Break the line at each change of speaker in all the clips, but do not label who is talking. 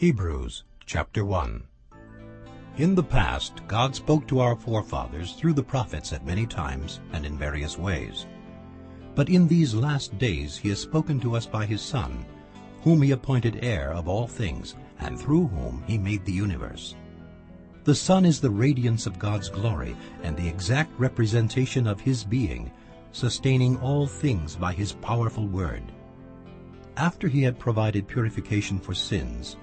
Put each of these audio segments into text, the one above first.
Hebrews chapter 1 In the past, God spoke to our forefathers through the prophets at many times and in various ways. But in these last days he has spoken to us by his Son, whom he appointed heir of all things, and through whom he made the universe. The Son is the radiance of God's glory and the exact representation of his being, sustaining all things by his powerful word. After he had provided purification for sins,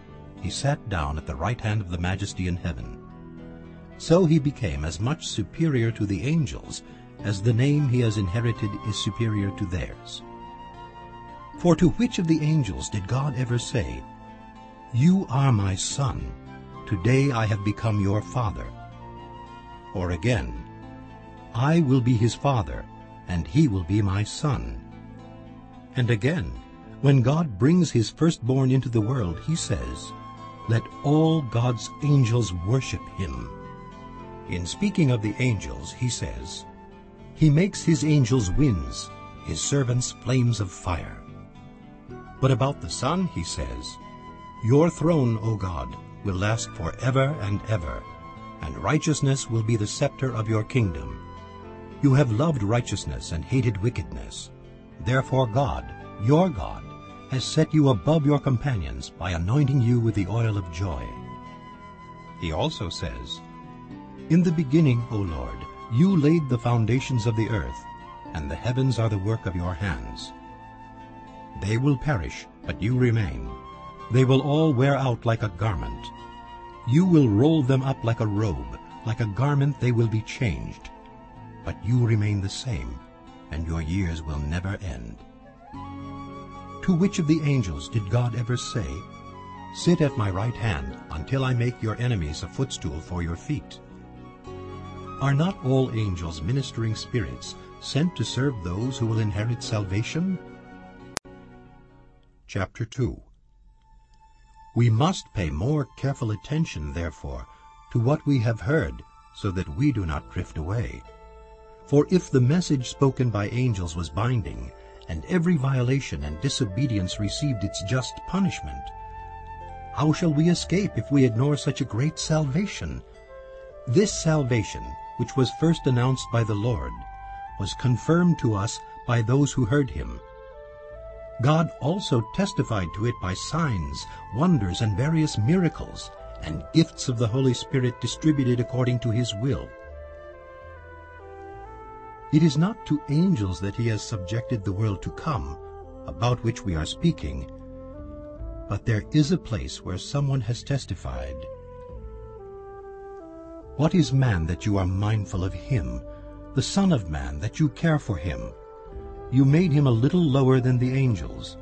he sat down at the right hand of the majesty in heaven. So he became as much superior to the angels as the name he has inherited is superior to theirs. For to which of the angels did God ever say, You are my son, Today I have become your father. Or again, I will be his father, and he will be my son. And again, when God brings his firstborn into the world, he says, Let all God's angels worship him. In speaking of the angels, he says, He makes his angels winds, his servants flames of fire. But about the Son, he says, Your throne, O God, will last forever and ever, and righteousness will be the scepter of your kingdom. You have loved righteousness and hated wickedness. Therefore God, your God, has set you above your companions by anointing you with the oil of joy. He also says, In the beginning, O Lord, you laid the foundations of the earth, and the heavens are the work of your hands. They will perish, but you remain. They will all wear out like a garment. You will roll them up like a robe, like a garment they will be changed. But you remain the same, and your years will never end. To which of the angels did God ever say, Sit at my right hand until I make your enemies a footstool for your feet? Are not all angels ministering spirits sent to serve those who will inherit salvation? Chapter 2 We must pay more careful attention, therefore, to what we have heard, so that we do not drift away. For if the message spoken by angels was binding, and every violation and disobedience received its just punishment, how shall we escape if we ignore such a great salvation? This salvation, which was first announced by the Lord, was confirmed to us by those who heard him. God also testified to it by signs, wonders, and various miracles, and gifts of the Holy Spirit distributed according to his will. It is not to angels that he has subjected the world to come, about which we are speaking, but there is a place where someone has testified. What is man that you are mindful of him, the Son of Man that you care for him? You made him a little lower than the angels.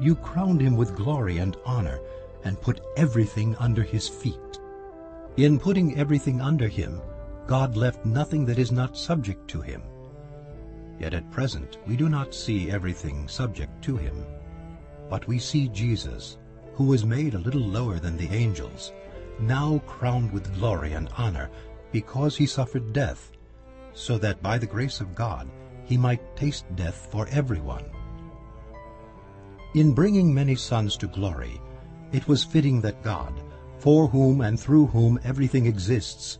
You crowned him with glory and honor, and put everything under his feet. In putting everything under him, God left nothing that is not subject to him. Yet at present we do not see everything subject to him. But we see Jesus, who was made a little lower than the angels, now crowned with glory and honor, because he suffered death, so that by the grace of God he might taste death for everyone. In bringing many sons to glory, it was fitting that God, for whom and through whom everything exists,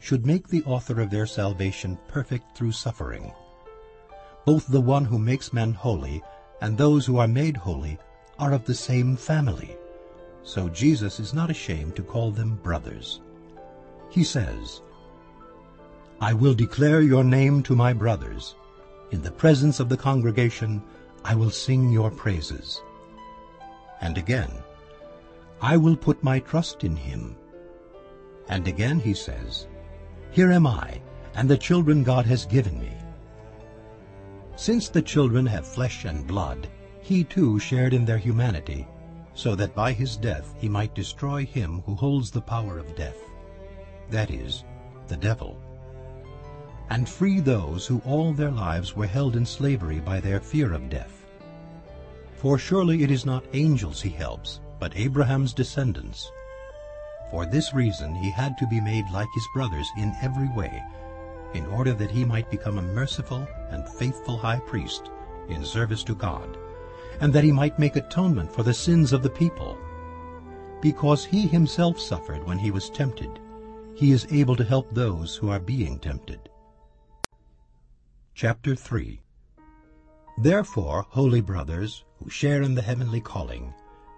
should make the author of their salvation perfect through suffering. Both the one who makes men holy and those who are made holy are of the same family. So Jesus is not ashamed to call them brothers. He says, I will declare your name to my brothers. In the presence of the congregation I will sing your praises. And again, I will put my trust in him. And again he says, Here am I, and the children God has given me. Since the children have flesh and blood, he too shared in their humanity, so that by his death he might destroy him who holds the power of death, that is, the devil, and free those who all their lives were held in slavery by their fear of death. For surely it is not angels he helps, but Abraham's descendants. For this reason he had to be made like his brothers in every way, in order that he might become a merciful and faithful high priest in service to God, and that he might make atonement for the sins of the people. because he himself suffered when he was tempted, he is able to help those who are being tempted. Chapter 3 Therefore, holy brothers, who share in the heavenly calling,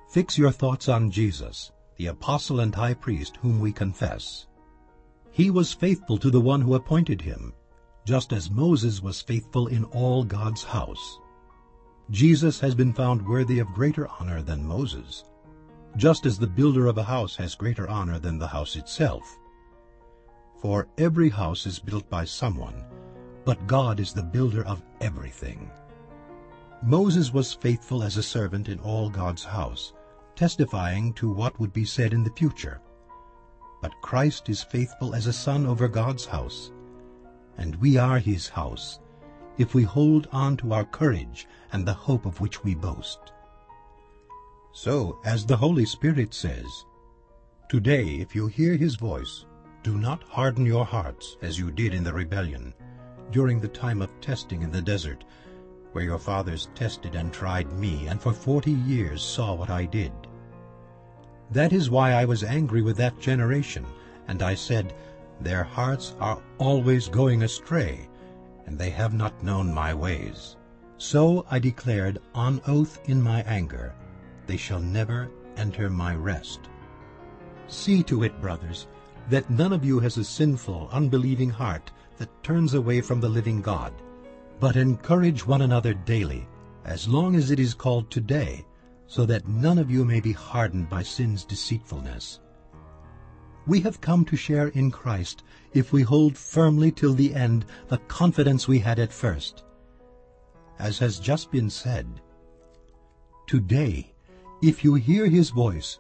fix your thoughts on Jesus, the apostle and high priest whom we confess. He was faithful to the one who appointed him, just as Moses was faithful in all God's house. Jesus has been found worthy of greater honor than Moses, just as the builder of a house has greater honor than the house itself. For every house is built by someone, but God is the builder of everything. Moses was faithful as a servant in all God's house, testifying to what would be said in the future. But Christ is faithful as a son over God's house, and we are his house, if we hold on to our courage and the hope of which we boast. So, as the Holy Spirit says, Today, if you hear his voice, do not harden your hearts as you did in the rebellion, during the time of testing in the desert, where your fathers tested and tried me, and for forty years saw what I did. That is why I was angry with that generation, and I said, Their hearts are always going astray, and they have not known my ways. So I declared on oath in my anger, They shall never enter my rest. See to it, brothers, that none of you has a sinful, unbelieving heart that turns away from the living God. But encourage one another daily, as long as it is called today, so that none of you may be hardened by sin's deceitfulness. We have come to share in Christ if we hold firmly till the end the confidence we had at first. As has just been said, Today, if you hear his voice,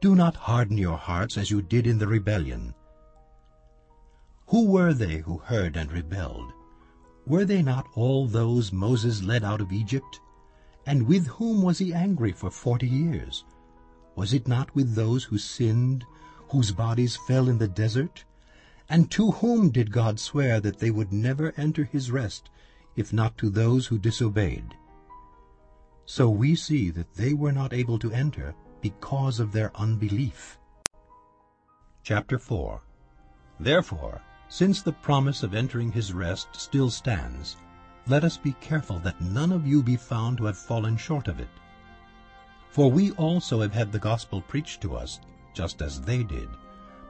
do not harden your hearts as you did in the rebellion. Who were they who heard and rebelled? Were they not all those Moses led out of Egypt? And with whom was he angry for forty years? Was it not with those who sinned, whose bodies fell in the desert? And to whom did God swear that they would never enter his rest, if not to those who disobeyed? So we see that they were not able to enter because of their unbelief. Chapter 4 Therefore, since the promise of entering his rest still stands, let us be careful that none of you be found to have fallen short of it. For we also have had the gospel preached to us, just as they did.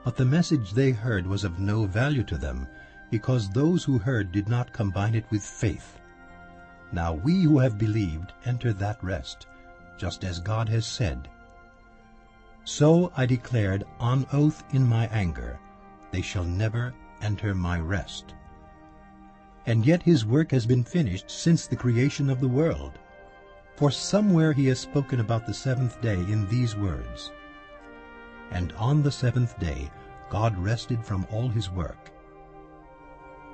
But the message they heard was of no value to them, because those who heard did not combine it with faith. Now we who have believed enter that rest, just as God has said, So I declared on oath in my anger, They shall never enter my rest. And yet his work has been finished since the creation of the world. For somewhere he has spoken about the seventh day in these words, And on the seventh day God rested from all his work.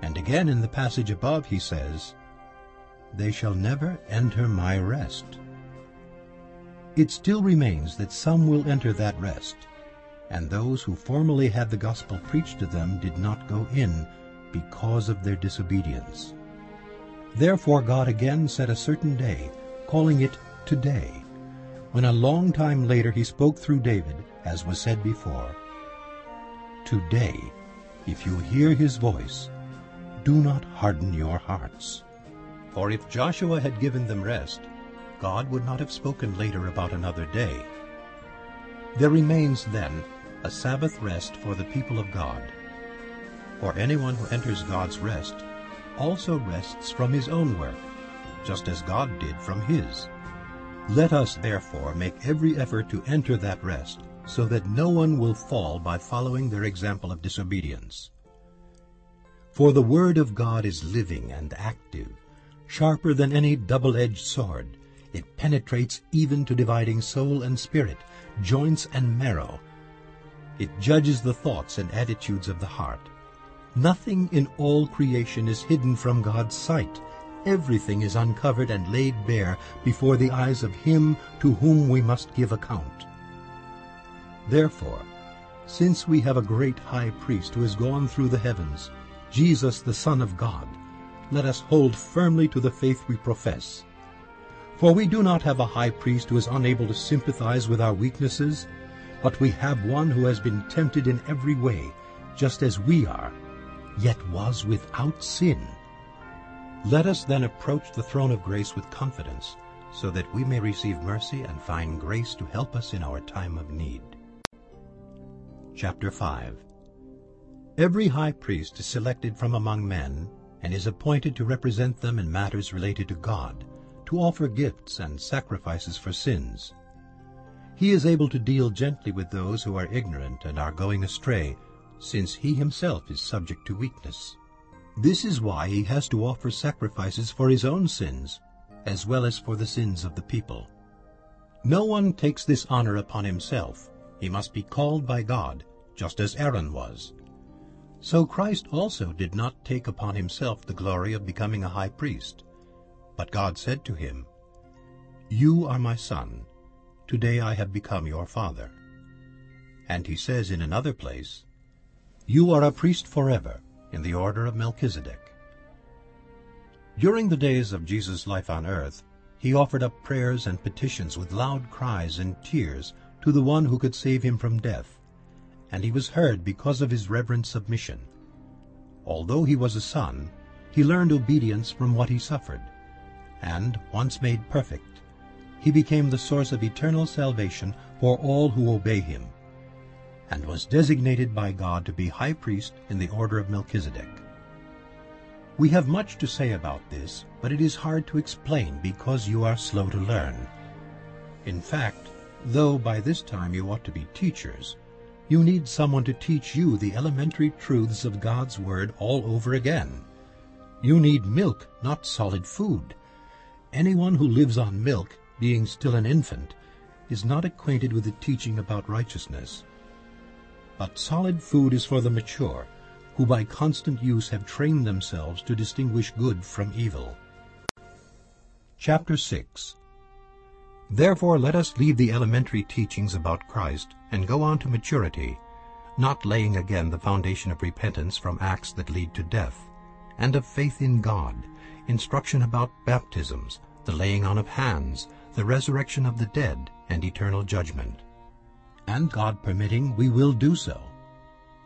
And again in the passage above he says, They shall never enter my rest. It still remains that some will enter that rest, and those who formerly had the gospel preached to them did not go in because of their disobedience. Therefore God again set a certain day, calling it Today, when a long time later he spoke through David, as was said before, Today, if you hear his voice, do not harden your hearts. For if Joshua had given them rest, God would not have spoken later about another day. There remains, then, a Sabbath rest for the people of God. For anyone who enters God's rest also rests from his own work, just as God did from his. Let us therefore make every effort to enter that rest, so that no one will fall by following their example of disobedience. For the word of God is living and active, sharper than any double-edged sword. It penetrates even to dividing soul and spirit, joints and marrow, it judges the thoughts and attitudes of the heart. Nothing in all creation is hidden from God's sight. Everything is uncovered and laid bare before the eyes of him to whom we must give account. Therefore, since we have a great high priest who has gone through the heavens, Jesus the Son of God, let us hold firmly to the faith we profess. For we do not have a high priest who is unable to sympathize with our weaknesses, But we have one who has been tempted in every way, just as we are, yet was without sin. Let us then approach the throne of grace with confidence, so that we may receive mercy and find grace to help us in our time of need. Chapter 5 Every high priest is selected from among men, and is appointed to represent them in matters related to God, to offer gifts and sacrifices for sins. He is able to deal gently with those who are ignorant and are going astray, since he himself is subject to weakness. This is why he has to offer sacrifices for his own sins, as well as for the sins of the people. No one takes this honor upon himself. He must be called by God, just as Aaron was. So Christ also did not take upon himself the glory of becoming a high priest. But God said to him, You are my son. Today I have become your father. And he says in another place, You are a priest forever, in the order of Melchizedek. During the days of Jesus' life on earth, he offered up prayers and petitions with loud cries and tears to the one who could save him from death, and he was heard because of his reverent submission. Although he was a son, he learned obedience from what he suffered, and, once made perfect, he became the source of eternal salvation for all who obey him, and was designated by God to be high priest in the order of Melchizedek. We have much to say about this, but it is hard to explain because you are slow to learn. In fact, though by this time you ought to be teachers, you need someone to teach you the elementary truths of God's Word all over again. You need milk, not solid food. Anyone who lives on milk, being still an infant, is not acquainted with the teaching about righteousness. But solid food is for the mature, who by constant use have trained themselves to distinguish good from evil. Chapter 6 Therefore let us leave the elementary teachings about Christ and go on to maturity, not laying again the foundation of repentance from acts that lead to death, and of faith in God, instruction about baptisms, the laying on of hands, the resurrection of the dead, and eternal judgment. And God permitting, we will do so.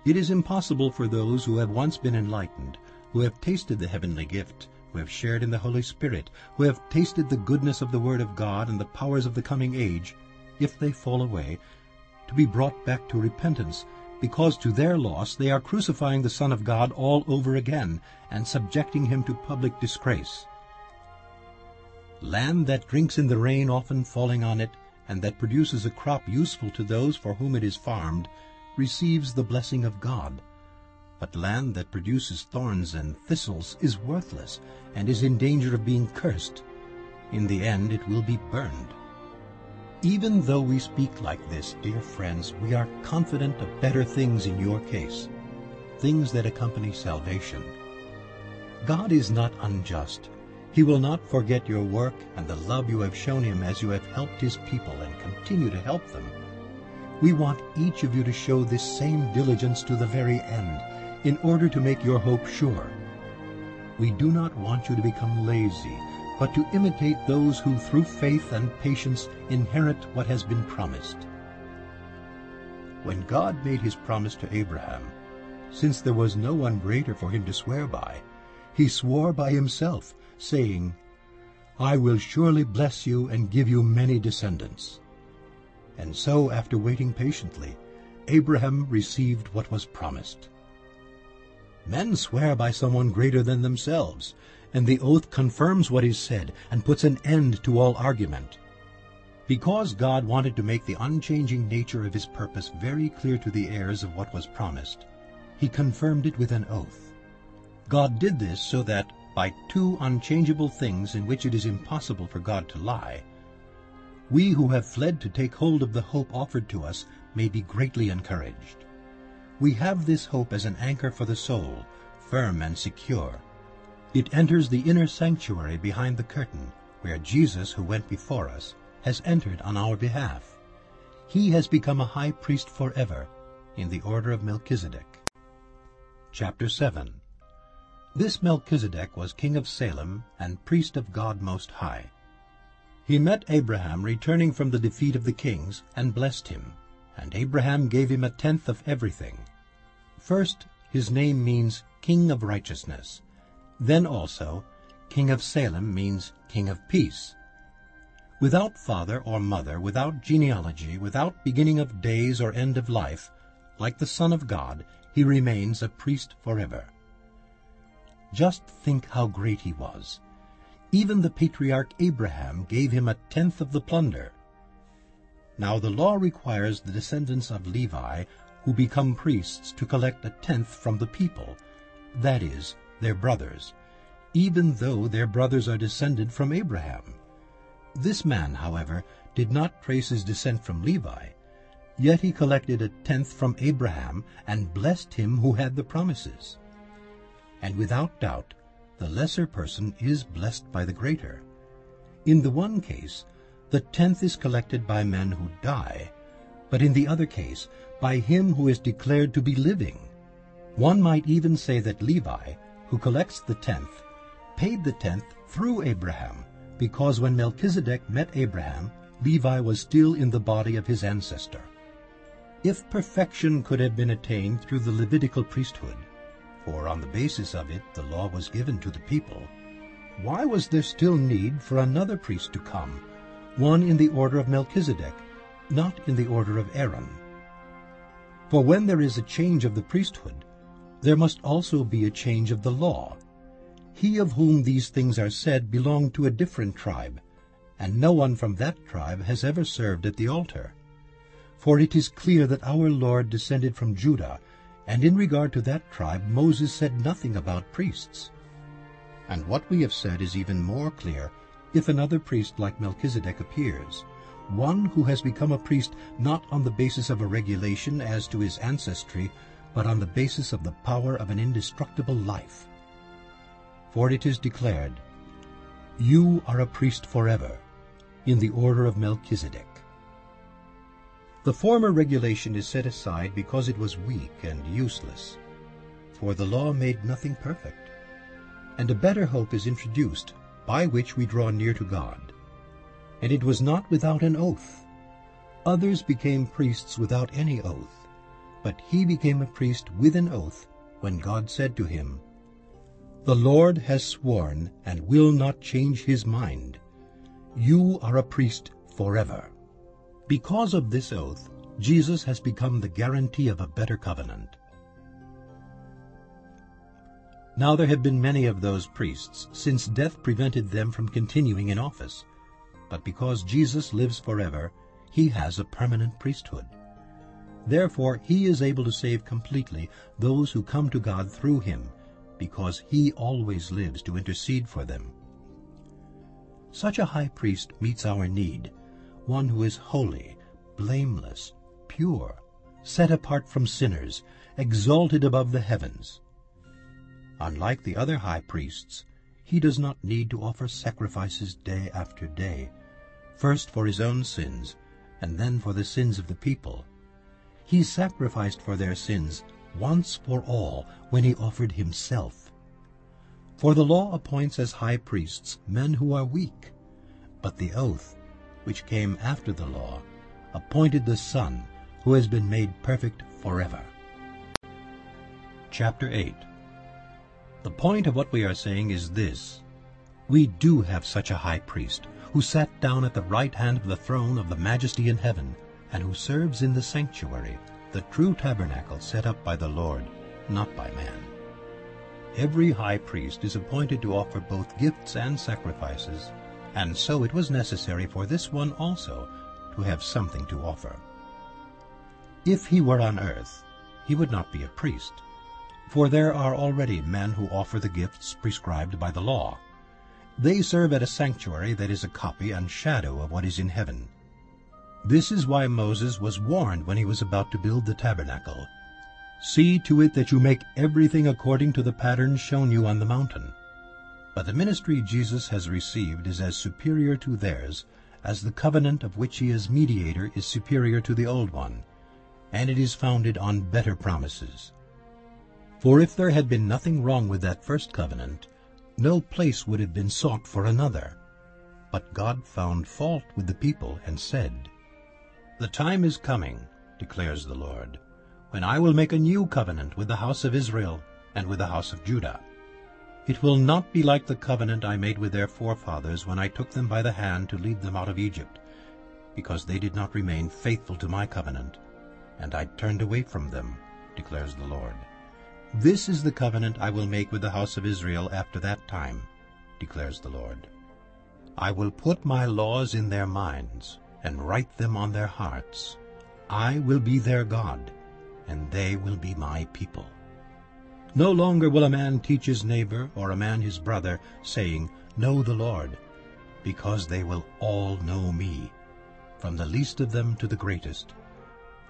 It is impossible for those who have once been enlightened, who have tasted the heavenly gift, who have shared in the Holy Spirit, who have tasted the goodness of the Word of God and the powers of the coming age, if they fall away, to be brought back to repentance, because to their loss they are crucifying the Son of God all over again, and subjecting him to public disgrace. Land that drinks in the rain often falling on it, and that produces a crop useful to those for whom it is farmed, receives the blessing of God. But land that produces thorns and thistles is worthless and is in danger of being cursed. In the end it will be burned. Even though we speak like this, dear friends, we are confident of better things in your case, things that accompany salvation. God is not unjust. He will not forget your work and the love you have shown him as you have helped his people and continue to help them. We want each of you to show this same diligence to the very end, in order to make your hope sure. We do not want you to become lazy, but to imitate those who through faith and patience inherit what has been promised. When God made his promise to Abraham, since there was no one greater for him to swear by, he swore by himself, saying, I will surely bless you and give you many descendants. And so, after waiting patiently, Abraham received what was promised. Men swear by someone greater than themselves, and the oath confirms what is said and puts an end to all argument. Because God wanted to make the unchanging nature of his purpose very clear to the heirs of what was promised, he confirmed it with an oath. God did this so that, by two unchangeable things in which it is impossible for God to lie, we who have fled to take hold of the hope offered to us may be greatly encouraged. We have this hope as an anchor for the soul, firm and secure. It enters the inner sanctuary behind the curtain, where Jesus, who went before us, has entered on our behalf. He has become a high priest forever, in the order of Melchizedek. Chapter 7 This Melchizedek was king of Salem and priest of God Most High. He met Abraham returning from the defeat of the kings and blessed him, and Abraham gave him a tenth of everything. First, his name means King of Righteousness. Then also, King of Salem means King of Peace. Without father or mother, without genealogy, without beginning of days or end of life, like the Son of God, he remains a priest forever. Just think how great he was. Even the patriarch Abraham gave him a tenth of the plunder. Now the law requires the descendants of Levi who become priests to collect a tenth from the people, that is, their brothers, even though their brothers are descended from Abraham. This man, however, did not trace his descent from Levi, yet he collected a tenth from Abraham and blessed him who had the promises. And without doubt, the lesser person is blessed by the greater. In the one case, the tenth is collected by men who die, but in the other case, by him who is declared to be living. One might even say that Levi, who collects the tenth, paid the tenth through Abraham, because when Melchizedek met Abraham, Levi was still in the body of his ancestor. If perfection could have been attained through the Levitical priesthood, for on the basis of it the law was given to the people, why was there still need for another priest to come, one in the order of Melchizedek, not in the order of Aaron? For when there is a change of the priesthood, there must also be a change of the law. He of whom these things are said belonged to a different tribe, and no one from that tribe has ever served at the altar. For it is clear that our Lord descended from Judah, and in regard to that tribe Moses said nothing about priests. And what we have said is even more clear if another priest like Melchizedek appears, one who has become a priest not on the basis of a regulation as to his ancestry, but on the basis of the power of an indestructible life. For it is declared, You are a priest forever, in the order of Melchizedek. The former regulation is set aside because it was weak and useless, for the law made nothing perfect. And a better hope is introduced, by which we draw near to God. And it was not without an oath. Others became priests without any oath, but he became a priest with an oath when God said to him, The Lord has sworn and will not change his mind. You are a priest forever. Because of this oath, Jesus has become the guarantee of a better covenant. Now there have been many of those priests, since death prevented them from continuing in office. But because Jesus lives forever, he has a permanent priesthood. Therefore he is able to save completely those who come to God through him, because he always lives to intercede for them. Such a high priest meets our need, one who is holy, blameless, pure, set apart from sinners, exalted above the heavens. Unlike the other high priests, he does not need to offer sacrifices day after day, first for his own sins, and then for the sins of the people. He sacrificed for their sins once for all when he offered himself. For the law appoints as high priests men who are weak, but the oath, which came after the law, appointed the Son, who has been made perfect forever. Chapter 8 The point of what we are saying is this. We do have such a high priest, who sat down at the right hand of the throne of the majesty in heaven, and who serves in the sanctuary, the true tabernacle set up by the Lord, not by man. Every high priest is appointed to offer both gifts and sacrifices, and so it was necessary for this one also to have something to offer. If he were on earth, he would not be a priest, for there are already men who offer the gifts prescribed by the law. They serve at a sanctuary that is a copy and shadow of what is in heaven. This is why Moses was warned when he was about to build the tabernacle. See to it that you make everything according to the pattern shown you on the mountain. But the ministry Jesus has received is as superior to theirs as the covenant of which he is mediator is superior to the old one, and it is founded on better promises. For if there had been nothing wrong with that first covenant, no place would have been sought for another. But God found fault with the people and said, the time is coming declares the Lord, when I will make a new covenant with the house of Israel and with the house of Judah. It will not be like the covenant I made with their forefathers when I took them by the hand to lead them out of Egypt, because they did not remain faithful to my covenant, and I turned away from them, declares the Lord. This is the covenant I will make with the house of Israel after that time, declares the Lord. I will put my laws in their minds and write them on their hearts. I will be their God, and they will be my people. No longer will a man teach his neighbor or a man his brother, saying, Know the Lord, because they will all know me, from the least of them to the greatest.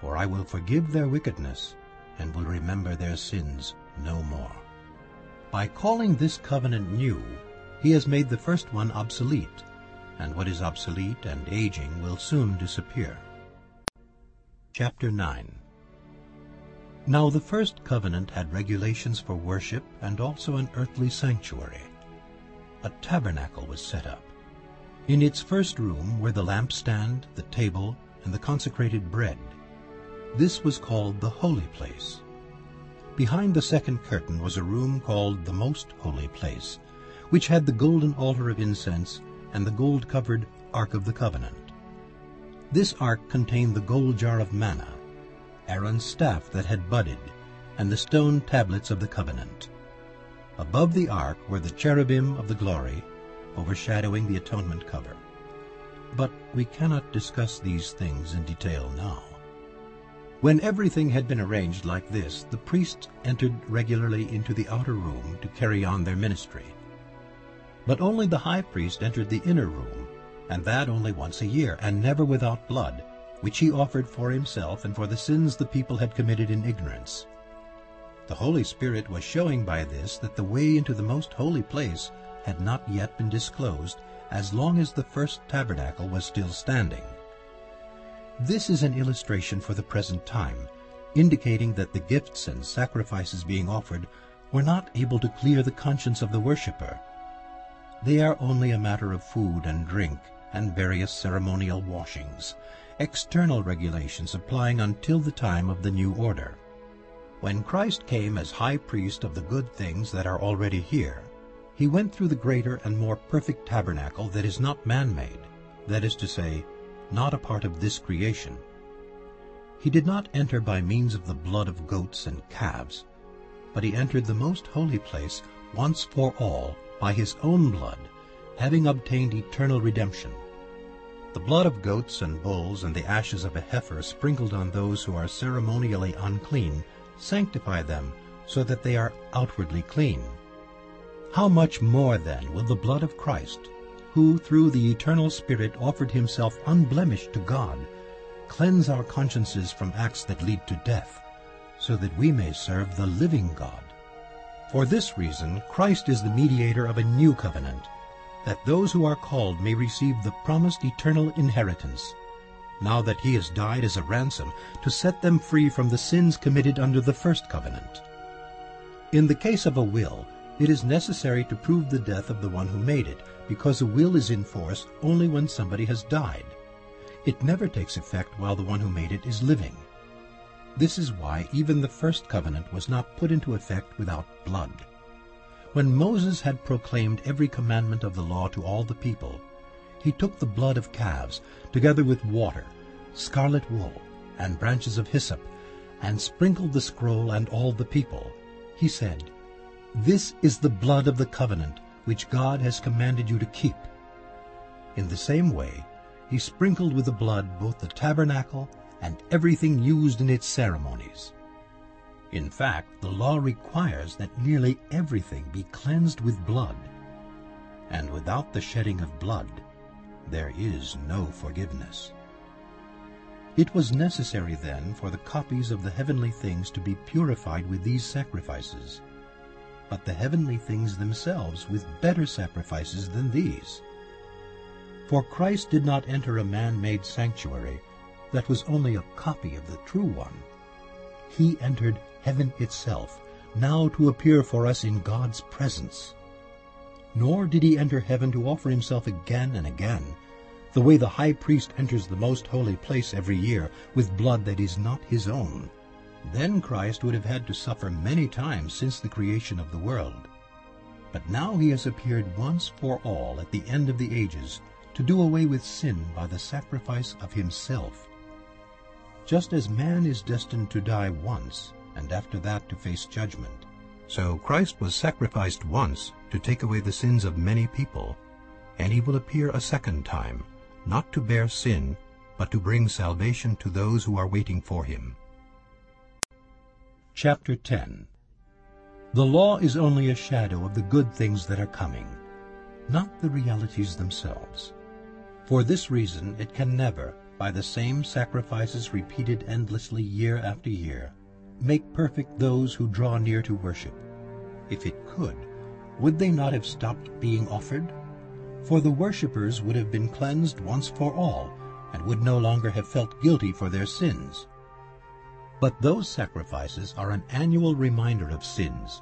For I will forgive their wickedness, and will remember their sins no more. By calling this covenant new, he has made the first one obsolete, and what is obsolete and aging will soon disappear. Chapter 9 now the first covenant had regulations for worship and also an earthly sanctuary. A tabernacle was set up. In its first room were the lampstand, the table, and the consecrated bread. This was called the holy place. Behind the second curtain was a room called the most holy place, which had the golden altar of incense and the gold-covered Ark of the Covenant. This ark contained the gold jar of manna, Aaron's staff that had budded, and the stone tablets of the covenant. Above the ark were the cherubim of the glory, overshadowing the atonement cover. But we cannot discuss these things in detail now. When everything had been arranged like this, the priests entered regularly into the outer room to carry on their ministry. But only the high priest entered the inner room, and that only once a year, and never without blood, which he offered for himself and for the sins the people had committed in ignorance. The Holy Spirit was showing by this that the way into the most holy place had not yet been disclosed as long as the first tabernacle was still standing. This is an illustration for the present time, indicating that the gifts and sacrifices being offered were not able to clear the conscience of the worshipper. They are only a matter of food and drink and various ceremonial washings, external regulations applying until the time of the new order. When Christ came as high priest of the good things that are already here, he went through the greater and more perfect tabernacle that is not man-made, that is to say, not a part of this creation. He did not enter by means of the blood of goats and calves, but he entered the most holy place once for all by his own blood, having obtained eternal redemption. The blood of goats and bulls and the ashes of a heifer sprinkled on those who are ceremonially unclean sanctify them so that they are outwardly clean. How much more then will the blood of Christ, who through the eternal Spirit offered himself unblemished to God, cleanse our consciences from acts that lead to death, so that we may serve the living God? For this reason Christ is the mediator of a new covenant, that those who are called may receive the promised eternal inheritance, now that he has died as a ransom to set them free from the sins committed under the first covenant. In the case of a will, it is necessary to prove the death of the one who made it, because a will is in force only when somebody has died. It never takes effect while the one who made it is living. This is why even the first covenant was not put into effect without blood. When Moses had proclaimed every commandment of the law to all the people, he took the blood of calves, together with water, scarlet wool, and branches of hyssop, and sprinkled the scroll and all the people. He said, This is the blood of the covenant which God has commanded you to keep. In the same way, he sprinkled with the blood both the tabernacle and everything used in its ceremonies. In fact, the law requires that nearly everything be cleansed with blood. And without the shedding of blood, there is no forgiveness. It was necessary then for the copies of the heavenly things to be purified with these sacrifices, but the heavenly things themselves with better sacrifices than these. For Christ did not enter a man-made sanctuary that was only a copy of the true one. He entered heaven itself, now to appear for us in God's presence. Nor did he enter heaven to offer himself again and again, the way the high priest enters the most holy place every year with blood that is not his own, then Christ would have had to suffer many times since the creation of the world. But now he has appeared once for all at the end of the ages to do away with sin by the sacrifice of himself. Just as man is destined to die once, and after that to face judgment, so Christ was sacrificed once to take away the sins of many people, and he will appear a second time, not to bear sin, but to bring salvation to those who are waiting for him. Chapter 10 The law is only a shadow of the good things that are coming, not the realities themselves. For this reason it can never, by the same sacrifices repeated endlessly year after year, make perfect those who draw near to worship. If it could, would they not have stopped being offered? For the worshippers would have been cleansed once for all, and would no longer have felt guilty for their sins. But those sacrifices are an annual reminder of sins,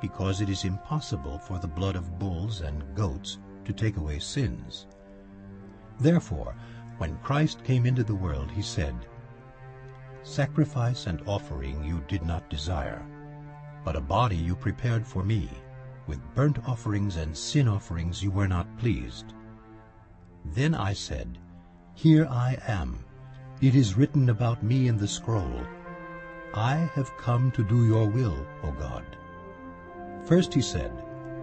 because it is impossible for the blood of bulls and goats to take away sins. Therefore, when Christ came into the world, he said, Sacrifice and offering you did not desire, but a body you prepared for me. With burnt offerings and sin offerings you were not pleased. Then I said, Here I am. It is written about me in the scroll. I have come to do your will, O God. First he said,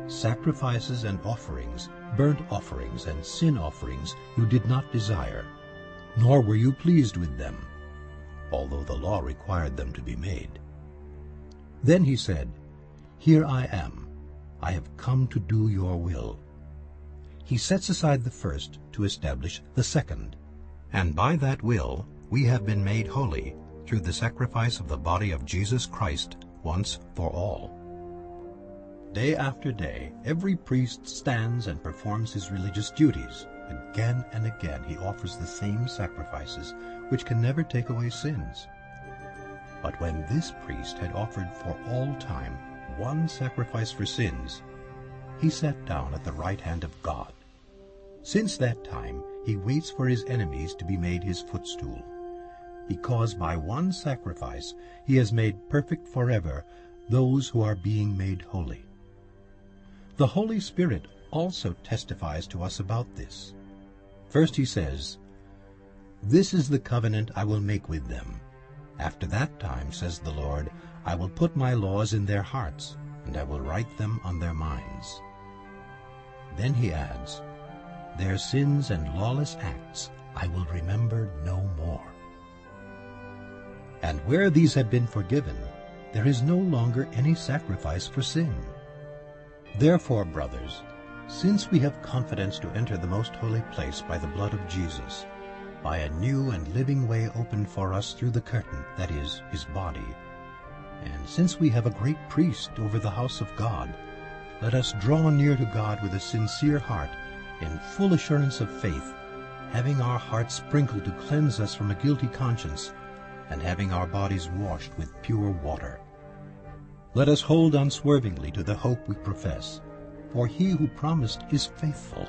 Sacrifices and offerings, burnt offerings and sin offerings you did not desire, nor were you pleased with them although the law required them to be made. Then he said, Here I am. I have come to do your will. He sets aside the first to establish the second. And by that will we have been made holy through the sacrifice of the body of Jesus Christ once for all. Day after day, every priest stands and performs his religious duties. Again and again he offers the same sacrifices, which can never take away sins. But when this priest had offered for all time one sacrifice for sins, he sat down at the right hand of God. Since that time he waits for his enemies to be made his footstool, because by one sacrifice he has made perfect forever those who are being made holy. The Holy Spirit also testifies to us about this. First he says, This is the covenant I will make with them. After that time, says the Lord, I will put my laws in their hearts, and I will write them on their minds. Then he adds, Their sins and lawless acts I will remember no more. And where these have been forgiven, there is no longer any sacrifice for sin. Therefore, brothers, since we have confidence to enter the most holy place by the blood of Jesus, by a new and living way opened for us through the curtain, that is, his body, and since we have a great priest over the house of God, let us draw near to God with a sincere heart, in full assurance of faith, having our hearts sprinkled to cleanse us from a guilty conscience, and having our bodies washed with pure water. Let us hold unswervingly to the hope we profess, for he who promised is faithful.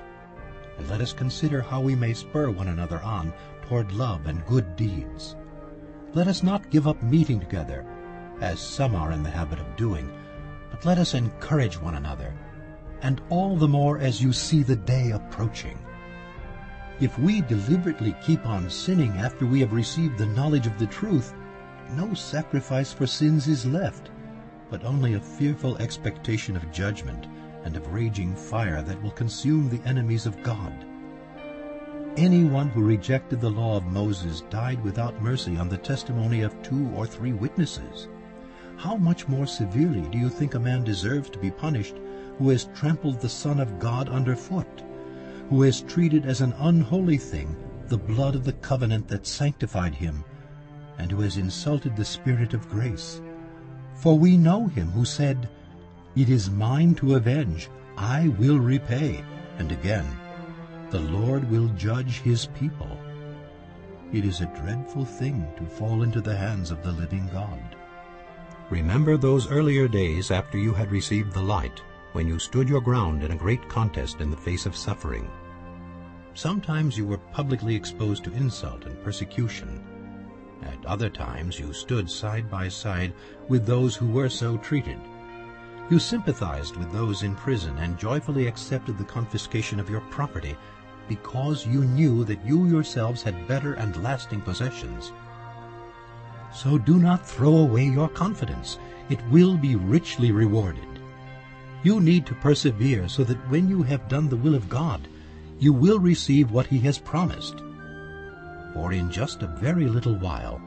And let us consider how we may spur one another on toward love and good deeds. Let us not give up meeting together, as some are in the habit of doing, but let us encourage one another, and all the more as you see the day approaching. If we deliberately keep on sinning after we have received the knowledge of the truth, no sacrifice for sins is left, but only a fearful expectation of judgment and of raging fire that will consume the enemies of God. Anyone who rejected the law of Moses died without mercy on the testimony of two or three witnesses. How much more severely do you think a man deserves to be punished who has trampled the Son of God underfoot, who has treated as an unholy thing the blood of the covenant that sanctified him, and who has insulted the Spirit of grace? For we know him who said, it is mine to avenge. I will repay. And again, the Lord will judge his people. It is a dreadful thing to fall into the hands of the living God. Remember those earlier days after you had received the light, when you stood your ground in a great contest in the face of suffering. Sometimes you were publicly exposed to insult and persecution. At other times you stood side by side with those who were so treated. You sympathized with those in prison and joyfully accepted the confiscation of your property because you knew that you yourselves had better and lasting possessions. So do not throw away your confidence. It will be richly rewarded. You need to persevere so that when you have done the will of God, you will receive what he has promised. For in just a very little while,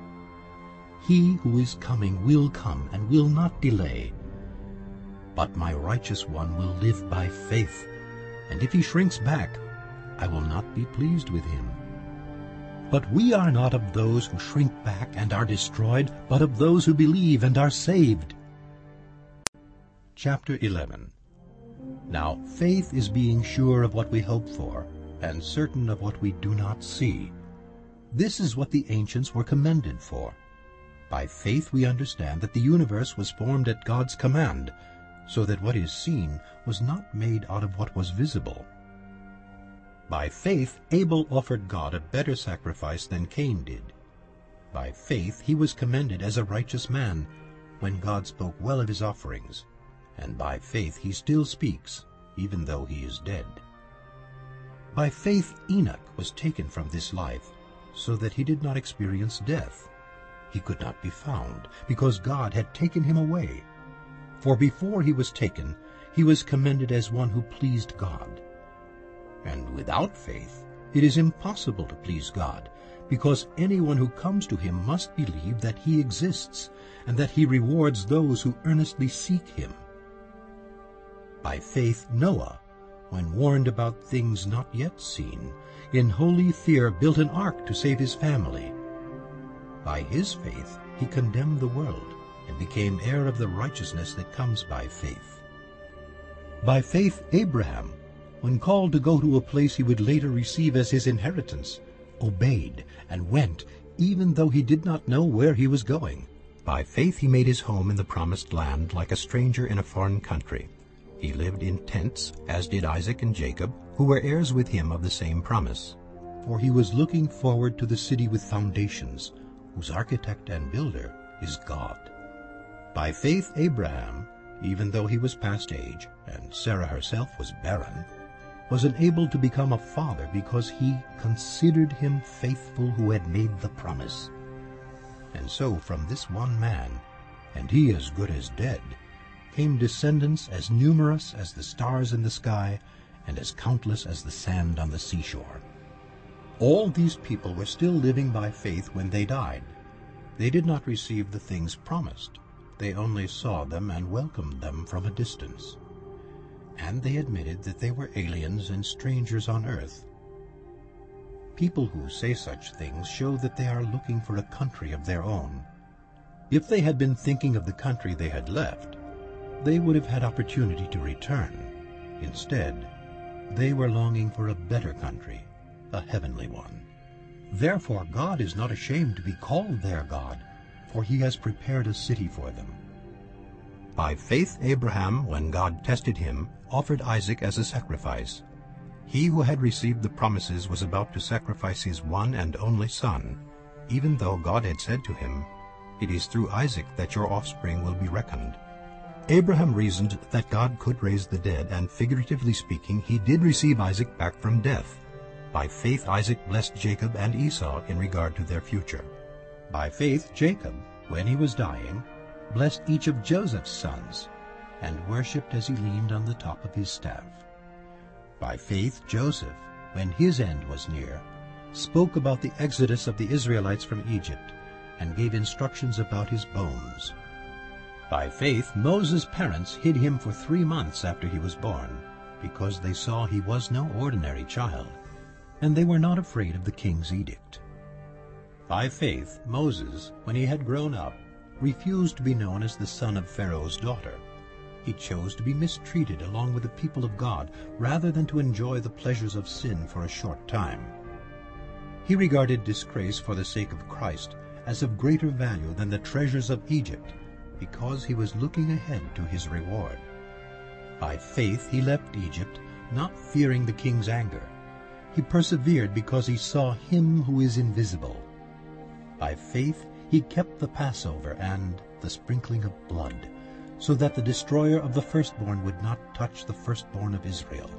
he who is coming will come and will not delay. But my righteous one will live by faith, and if he shrinks back, I will not be pleased with him. But we are not of those who shrink back and are destroyed, but of those who believe and are saved. Chapter 11 Now faith is being sure of what we hope for, and certain of what we do not see. This is what the ancients were commended for. By faith we understand that the universe was formed at God's command, so that what is seen was not made out of what was visible. By faith Abel offered God a better sacrifice than Cain did. By faith he was commended as a righteous man, when God spoke well of his offerings, and by faith he still speaks, even though he is dead. By faith Enoch was taken from this life, so that he did not experience death. He could not be found, because God had taken him away. For before he was taken, he was commended as one who pleased God. And without faith it is impossible to please God, because anyone who comes to him must believe that he exists, and that he rewards those who earnestly seek him. By faith Noah, when warned about things not yet seen, in holy fear built an ark to save his family. By his faith he condemned the world, and became heir of the righteousness that comes by faith. By faith Abraham, when called to go to a place he would later receive as his inheritance, obeyed and went, even though he did not know where he was going. By faith he made his home in the promised land like a stranger in a foreign country. He lived in tents, as did Isaac and Jacob, who were heirs with him of the same promise. For he was looking forward to the city with foundations, whose architect and builder is God. By faith Abraham, even though he was past age, and Sarah herself was barren, was enabled to become a father because he considered him faithful who had made the promise. And so from this one man, and he as good as dead, came descendants as numerous as the stars in the sky and as countless as the sand on the seashore. All these people were still living by faith when they died. They did not receive the things promised. They only saw them and welcomed them from a distance and they admitted that they were aliens and strangers on earth. People who say such things show that they are looking for a country of their own. If they had been thinking of the country they had left, they would have had opportunity to return. Instead, they were longing for a better country, a heavenly one. Therefore God is not ashamed to be called their God, for he has prepared a city for them. By faith Abraham, when God tested him, offered Isaac as a sacrifice. He who had received the promises was about to sacrifice his one and only son, even though God had said to him, It is through Isaac that your offspring will be reckoned. Abraham reasoned that God could raise the dead, and figuratively speaking, he did receive Isaac back from death. By faith Isaac blessed Jacob and Esau in regard to their future. By faith Jacob, when he was dying, blessed each of Joseph's sons, and worshipped as he leaned on the top of his staff. By faith Joseph, when his end was near, spoke about the exodus of the Israelites from Egypt, and gave instructions about his bones. By faith Moses' parents hid him for three months after he was born, because they saw he was no ordinary child, and they were not afraid of the king's edict. By faith Moses, when he had grown up, refused to be known as the son of Pharaoh's daughter. He chose to be mistreated along with the people of God rather than to enjoy the pleasures of sin for a short time. He regarded disgrace for the sake of Christ as of greater value than the treasures of Egypt because he was looking ahead to his reward. By faith he left Egypt, not fearing the king's anger. he persevered because he saw him who is invisible. By faith he kept the Passover and the sprinkling of blood, so that the destroyer of the firstborn would not touch the firstborn of Israel.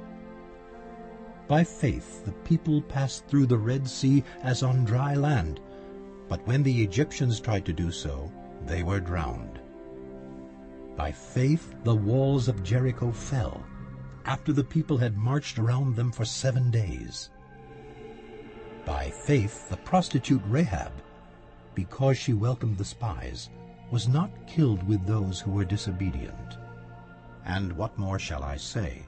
By faith the people passed through the Red Sea as on dry land, but when the Egyptians tried to do so, they were drowned. By faith the walls of Jericho fell, after the people had marched around them for seven days. By faith the prostitute Rahab, because she welcomed the spies, was not killed with those who were disobedient. And what more shall I say?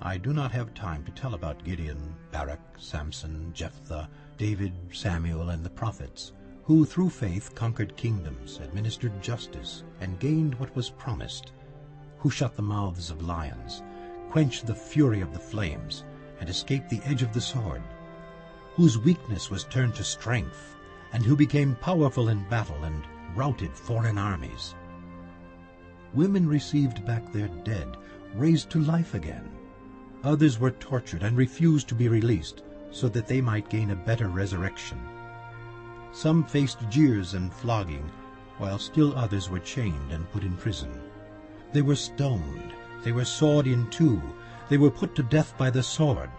I do not have time to tell about Gideon, Barak, Samson, Jephthah, David, Samuel, and the prophets, who through faith conquered kingdoms, administered justice, and gained what was promised, who shut the mouths of lions, quenched the fury of the flames, and escaped the edge of the sword, whose weakness was turned to strength, and who became powerful in battle and routed foreign armies. Women received back their dead, raised to life again. Others were tortured and refused to be released, so that they might gain a better resurrection. Some faced jeers and flogging, while still others were chained and put in prison. They were stoned, they were sawed in two, they were put to death by the sword.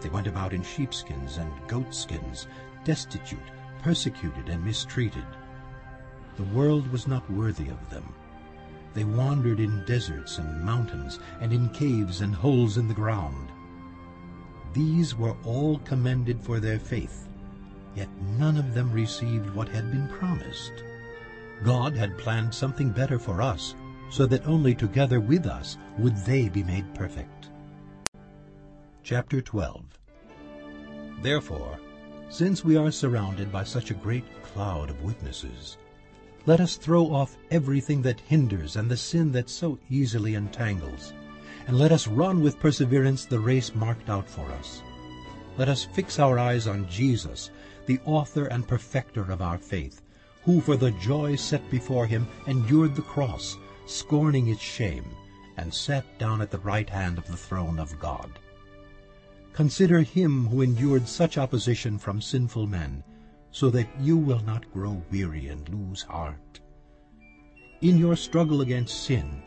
They went about in sheepskins and goatskins, destitute, persecuted, and mistreated. The world was not worthy of them. They wandered in deserts and mountains, and in caves and holes in the ground. These were all commended for their faith, yet none of them received what had been promised. God had planned something better for us, so that only together with us would they be made perfect. Chapter 12 Therefore, since we are surrounded by such a great cloud of witnesses, let us throw off everything that hinders and the sin that so easily entangles, and let us run with perseverance the race marked out for us. Let us fix our eyes on Jesus, the author and perfecter of our faith, who for the joy set before him endured the cross, scorning its shame, and sat down at the right hand of the throne of God. Consider him who endured such opposition from sinful men, so that you will not grow weary and lose heart. In your struggle against sin,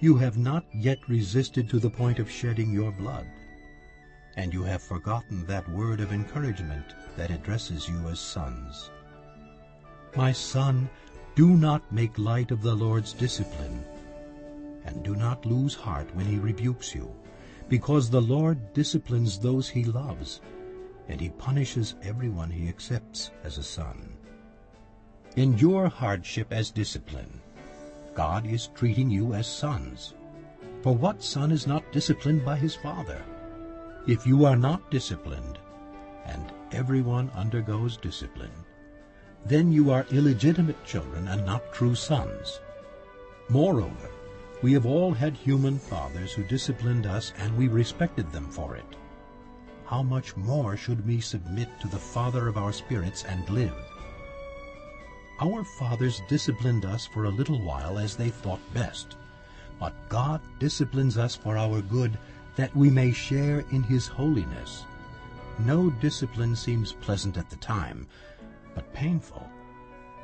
you have not yet resisted to the point of shedding your blood, and you have forgotten that word of encouragement that addresses you as sons. My son, do not make light of the Lord's discipline, and do not lose heart when he rebukes you, because the Lord disciplines those he loves, and he punishes everyone he accepts as a son. Endure hardship as discipline. God is treating you as sons. For what son is not disciplined by his father? If you are not disciplined, and everyone undergoes discipline, then you are illegitimate children and not true sons. Moreover, we have all had human fathers who disciplined us, and we respected them for it how much more should we submit to the Father of our spirits and live? Our fathers disciplined us for a little while as they thought best, but God disciplines us for our good, that we may share in his holiness. No discipline seems pleasant at the time, but painful.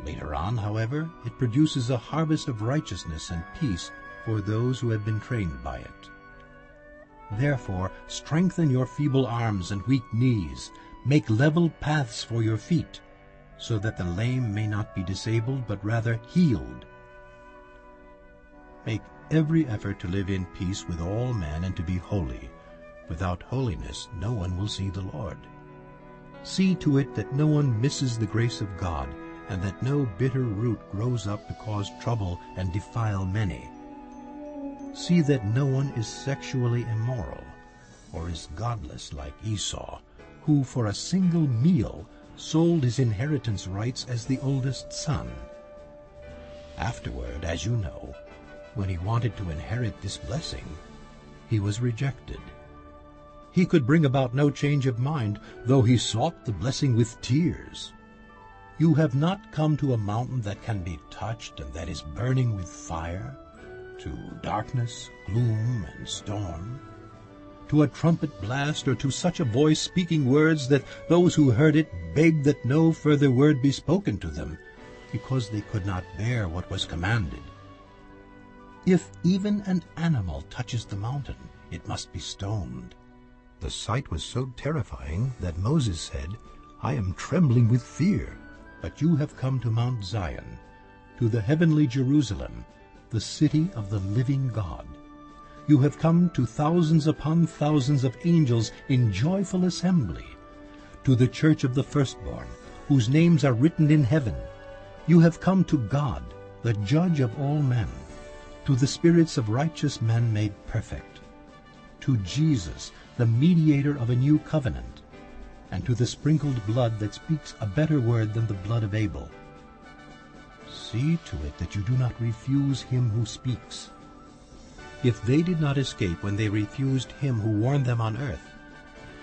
Later on, however, it produces a harvest of righteousness and peace for those who have been trained by it. Therefore strengthen your feeble arms and weak knees. Make level paths for your feet, so that the lame may not be disabled, but rather healed. Make every effort to live in peace with all men and to be holy. Without holiness no one will see the Lord. See to it that no one misses the grace of God, and that no bitter root grows up to cause trouble and defile many. See that no one is sexually immoral, or is godless like Esau, who for a single meal sold his inheritance rights as the oldest son. Afterward, as you know, when he wanted to inherit this blessing, he was rejected. He could bring about no change of mind, though he sought the blessing with tears. You have not come to a mountain that can be touched and that is burning with fire, to darkness, gloom, and storm. to a trumpet blast, or to such a voice speaking words that those who heard it begged that no further word be spoken to them, because they could not bear what was commanded. If even an animal touches the mountain, it must be stoned. The sight was so terrifying that Moses said, I am trembling with fear. But you have come to Mount Zion, to the heavenly Jerusalem, the city of the living God. You have come to thousands upon thousands of angels in joyful assembly, to the church of the firstborn, whose names are written in heaven. You have come to God, the judge of all men, to the spirits of righteous men made perfect, to Jesus, the mediator of a new covenant, and to the sprinkled blood that speaks a better word than the blood of Abel. See to it that you do not refuse him who speaks. If they did not escape when they refused him who warned them on earth,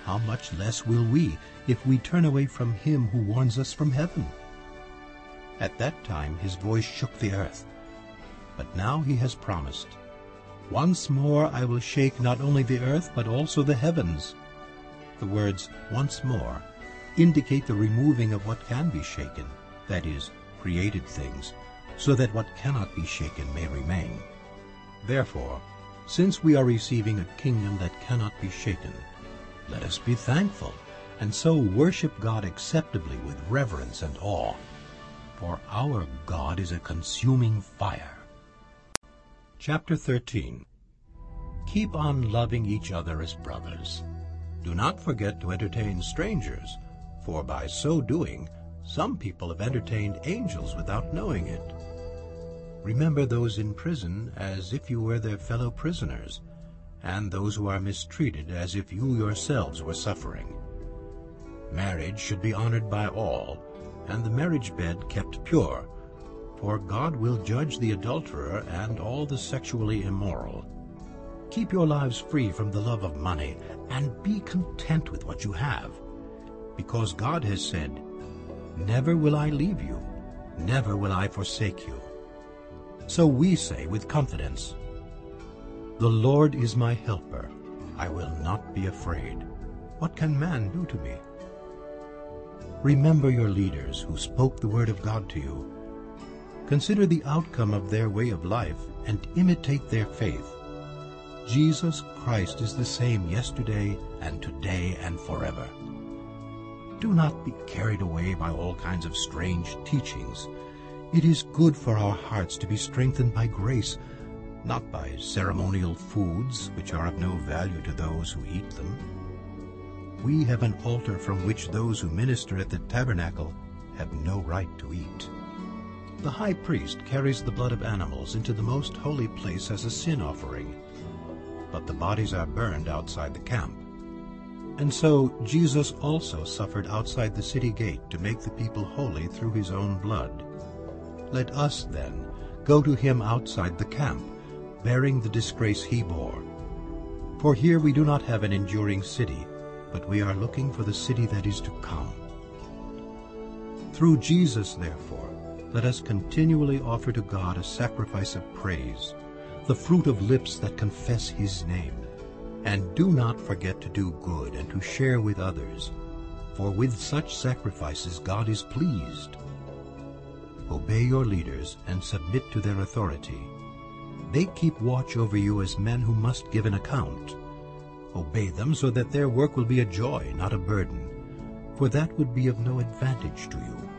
how much less will we if we turn away from him who warns us from heaven? At that time his voice shook the earth. But now he has promised, Once more I will shake not only the earth but also the heavens. The words once more indicate the removing of what can be shaken, that is, created things, so that what cannot be shaken may remain. Therefore, since we are receiving a kingdom that cannot be shaken, let us be thankful, and so worship God acceptably with reverence and awe. For our God is a consuming fire. Chapter 13 Keep on loving each other as brothers. Do not forget to entertain strangers, for by so doing some people have entertained angels without knowing it. Remember those in prison as if you were their fellow prisoners, and those who are mistreated as if you yourselves were suffering. Marriage should be honored by all, and the marriage bed kept pure, for God will judge the adulterer and all the sexually immoral. Keep your lives free from the love of money, and be content with what you have, because God has said, Never will I leave you, never will I forsake you. So we say with confidence, The Lord is my helper, I will not be afraid. What can man do to me? Remember your leaders who spoke the word of God to you. Consider the outcome of their way of life and imitate their faith. Jesus Christ is the same yesterday and today and forever. Do not be carried away by all kinds of strange teachings. It is good for our hearts to be strengthened by grace, not by ceremonial foods which are of no value to those who eat them. We have an altar from which those who minister at the tabernacle have no right to eat. The high priest carries the blood of animals into the most holy place as a sin offering, but the bodies are burned outside the camp. And so Jesus also suffered outside the city gate to make the people holy through his own blood. Let us, then, go to him outside the camp, bearing the disgrace he bore. For here we do not have an enduring city, but we are looking for the city that is to come. Through Jesus, therefore, let us continually offer to God a sacrifice of praise, the fruit of lips that confess his name. And do not forget to do good and to share with others, for with such sacrifices God is pleased. Obey your leaders and submit to their authority. They keep watch over you as men who must give an account. Obey them so that their work will be a joy, not a burden, for that would be of no advantage to you.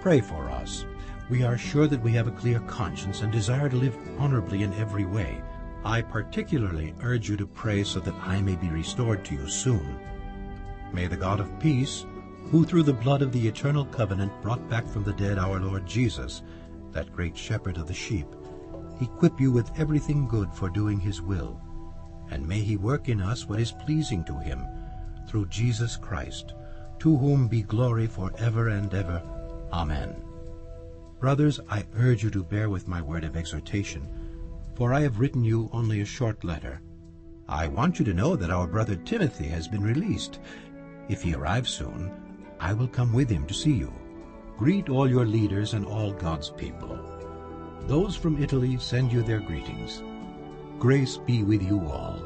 Pray for us. We are sure that we have a clear conscience and desire to live honorably in every way. I particularly urge you to pray so that I may be restored to you soon. May the God of peace, who through the blood of the eternal covenant brought back from the dead our Lord Jesus, that great shepherd of the sheep, equip you with everything good for doing his will. And may he work in us what is pleasing to him, through Jesus Christ, to whom be glory for ever and ever. Amen. Brothers, I urge you to bear with my word of exhortation, for I have written you only a short letter. I want you to know that our brother Timothy has been released. If he arrives soon, I will come with him to see you. Greet all your leaders and all God's people. Those from Italy send you their greetings. Grace be with you all.